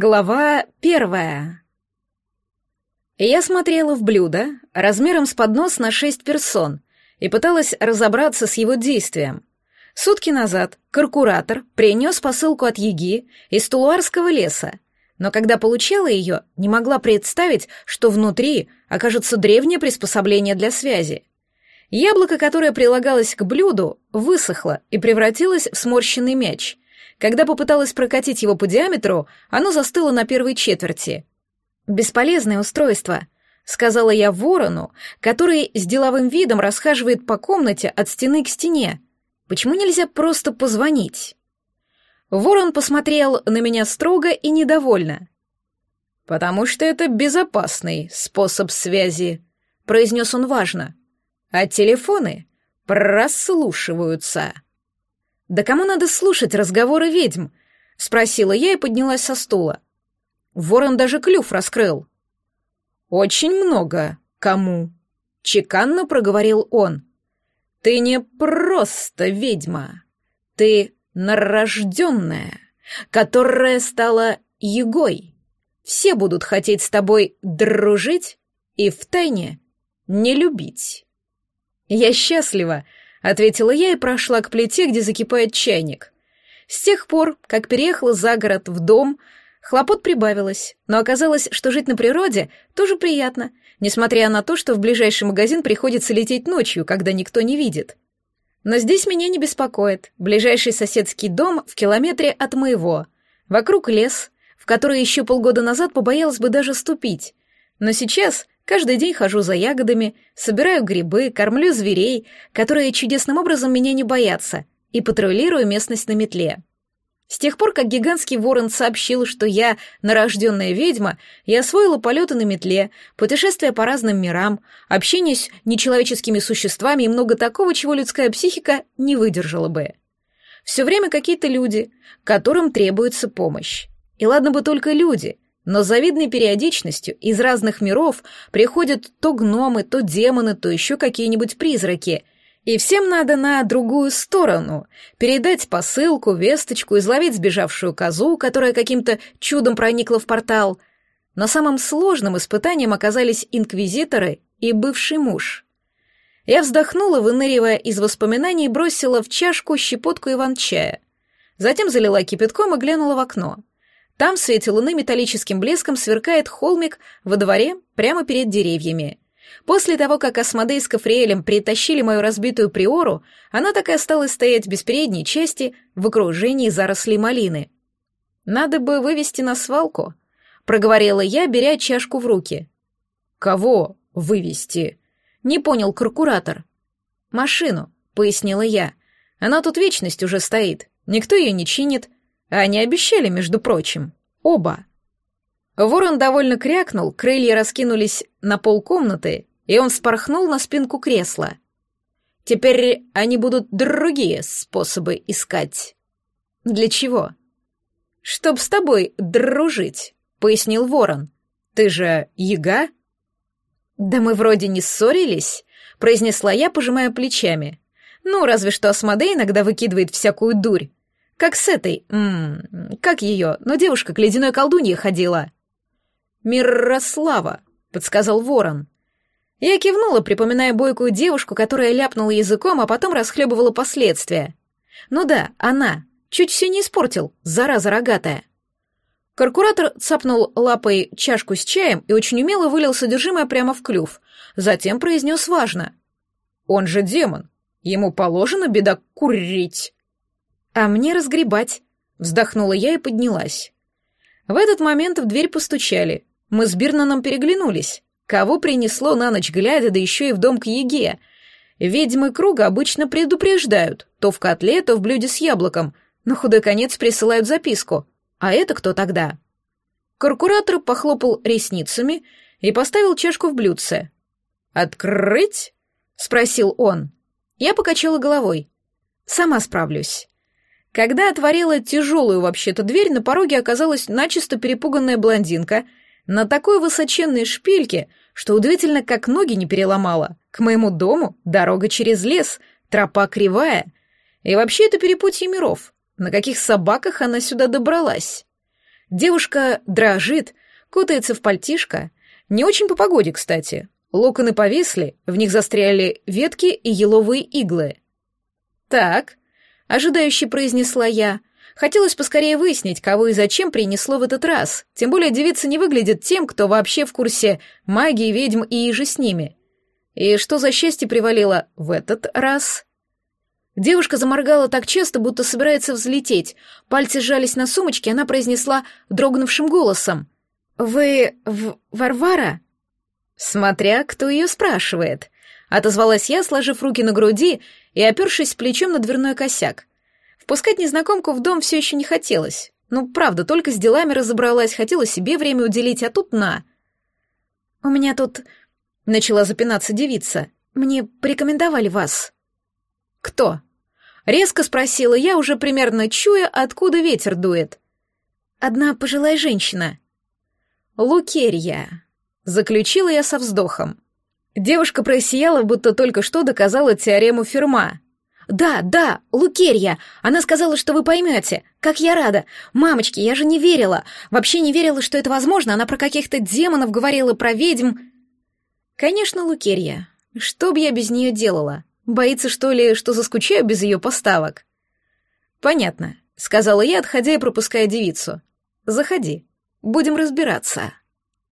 Глава первая. Я смотрела в блюдо размером с поднос на шесть персон и пыталась разобраться с его действием. Сутки назад каркуратор принес посылку от Еги из Тулуарского леса, но когда получала ее, не могла представить, что внутри окажется древнее приспособление для связи. Яблоко, которое прилагалось к блюду, высохло и превратилось в сморщенный мяч — когда попыталась прокатить его по диаметру, оно застыло на первой четверти. «Бесполезное устройство», — сказала я ворону, который с деловым видом расхаживает по комнате от стены к стене. «Почему нельзя просто позвонить?» Ворон посмотрел на меня строго и недовольно. «Потому что это безопасный способ связи», — произнес он важно. «А телефоны прослушиваются». «Да кому надо слушать разговоры ведьм?» — спросила я и поднялась со стула. Ворон даже клюв раскрыл. «Очень много кому», — чеканно проговорил он. «Ты не просто ведьма, ты нарожденная, которая стала егой. Все будут хотеть с тобой дружить и втайне не любить». «Я счастлива», — ответила я и прошла к плите, где закипает чайник. С тех пор, как переехала за город в дом, хлопот прибавилось, но оказалось, что жить на природе тоже приятно, несмотря на то, что в ближайший магазин приходится лететь ночью, когда никто не видит. Но здесь меня не беспокоит. Ближайший соседский дом в километре от моего. Вокруг лес, в который еще полгода назад побоялась бы даже ступить. Но сейчас Каждый день хожу за ягодами, собираю грибы, кормлю зверей, которые чудесным образом меня не боятся, и патрулирую местность на метле. С тех пор, как гигантский ворон сообщил, что я нарожденная ведьма, я освоила полеты на метле, путешествия по разным мирам, общение с нечеловеческими существами и много такого, чего людская психика не выдержала бы. Все время какие-то люди, которым требуется помощь. И ладно бы только люди — но завидной периодичностью из разных миров приходят то гномы, то демоны, то еще какие-нибудь призраки. И всем надо на другую сторону передать посылку, весточку, изловить сбежавшую козу, которая каким-то чудом проникла в портал. Но самым сложным испытанием оказались инквизиторы и бывший муж. Я вздохнула, выныривая из воспоминаний, бросила в чашку щепотку иван-чая. Затем залила кипятком и глянула в окно — там в свете луны металлическим блеском сверкает холмик во дворе прямо перед деревьями. После того, как Асмодей с Кафриэлем притащили мою разбитую приору, она так и осталась стоять без передней части в окружении зарослей малины. «Надо бы вывести на свалку», — проговорила я, беря чашку в руки. «Кого вывести?» — не понял прокуратор. «Машину», — пояснила я. «Она тут вечность уже стоит, никто ее не чинит, они обещали, между прочим. Оба. Ворон довольно крякнул, крылья раскинулись на пол комнаты, и он спорхнул на спинку кресла. Теперь они будут другие способы искать. Для чего? Чтоб с тобой дружить, пояснил Ворон. Ты же яга? Да мы вроде не ссорились, произнесла я, пожимая плечами. Ну, разве что Асмодей иногда выкидывает всякую дурь. Как с этой... М -м, как ее? Но девушка к ледяной колдунье ходила. «Мирослава», — подсказал ворон. Я кивнула, припоминая бойкую девушку, которая ляпнула языком, а потом расхлебывала последствия. Ну да, она. Чуть все не испортил, зараза рогатая. Каркуратор цапнул лапой чашку с чаем и очень умело вылил содержимое прямо в клюв. Затем произнес важно. «Он же демон. Ему положено беда курить». «А мне разгребать», — вздохнула я и поднялась. В этот момент в дверь постучали. Мы с Бирнаном переглянулись. Кого принесло на ночь глядя, да еще и в дом к Еге? Ведьмы круга обычно предупреждают, то в котле, то в блюде с яблоком, но худой конец присылают записку. А это кто тогда? Каркуратор похлопал ресницами и поставил чашку в блюдце. «Открыть?» — спросил он. Я покачала головой. «Сама справлюсь». Когда отворила тяжелую вообще-то дверь, на пороге оказалась начисто перепуганная блондинка на такой высоченной шпильке, что удивительно, как ноги не переломала. К моему дому дорога через лес, тропа кривая. И вообще это перепутье миров. На каких собаках она сюда добралась? Девушка дрожит, кутается в пальтишко. Не очень по погоде, кстати. Локоны повисли, в них застряли ветки и еловые иглы. «Так», — ожидающе произнесла я, Хотелось поскорее выяснить, кого и зачем принесло в этот раз. Тем более девица не выглядит тем, кто вообще в курсе магии, ведьм и иже с ними. И что за счастье привалило в этот раз? Девушка заморгала так часто, будто собирается взлететь. Пальцы сжались на сумочке, она произнесла дрогнувшим голосом. «Вы... В... Варвара?» «Смотря, кто ее спрашивает», — отозвалась я, сложив руки на груди и опершись плечом на дверной косяк. Впускать незнакомку в дом все еще не хотелось. Ну, правда, только с делами разобралась, хотела себе время уделить, а тут на. «У меня тут...» — начала запинаться девица. «Мне порекомендовали вас». «Кто?» — резко спросила я, уже примерно чуя, откуда ветер дует. «Одна пожилая женщина». «Лукерья», — заключила я со вздохом. Девушка просияла, будто только что доказала теорему Ферма. «Да, да, Лукерья! Она сказала, что вы поймете. Как я рада! Мамочки, я же не верила! Вообще не верила, что это возможно. Она про каких-то демонов говорила, про ведьм...» «Конечно, Лукерья. Что бы я без нее делала? Боится, что ли, что заскучаю без ее поставок?» «Понятно», — сказала я, отходя и пропуская девицу. «Заходи. Будем разбираться».